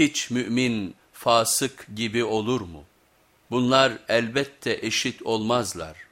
hiç mümin fasık gibi olur mu? Bunlar elbette eşit olmazlar.''